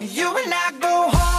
You and I go home.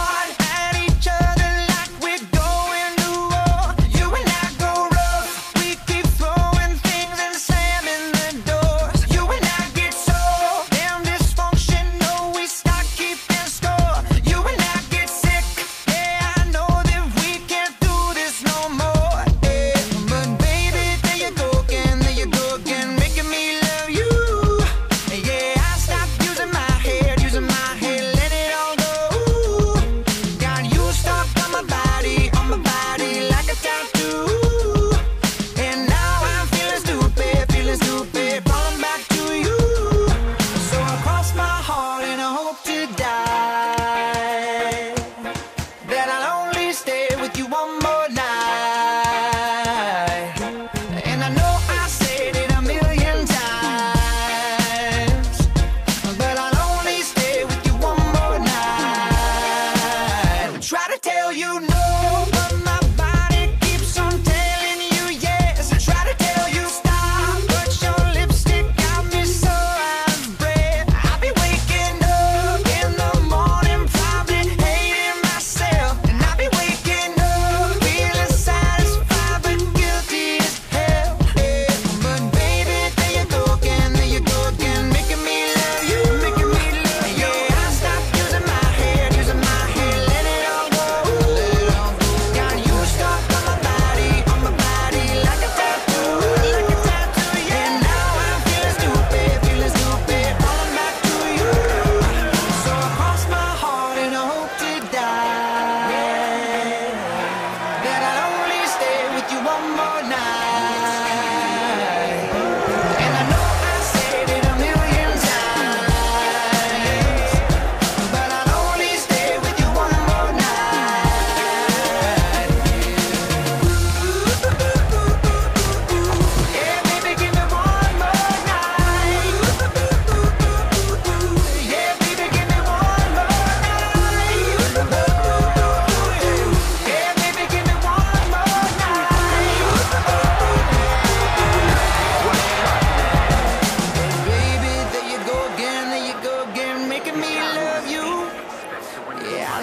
that I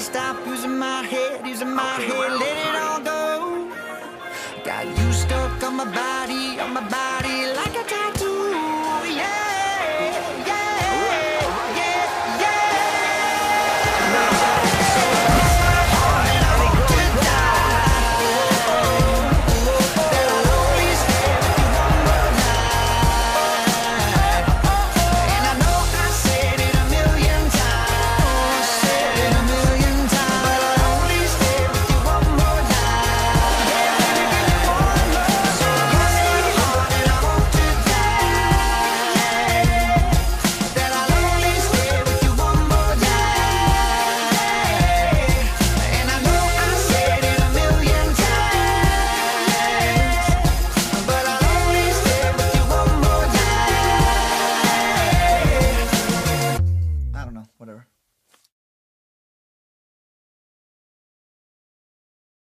stop using my head, using my head, let it all go. Got you stuck on my body, on my body.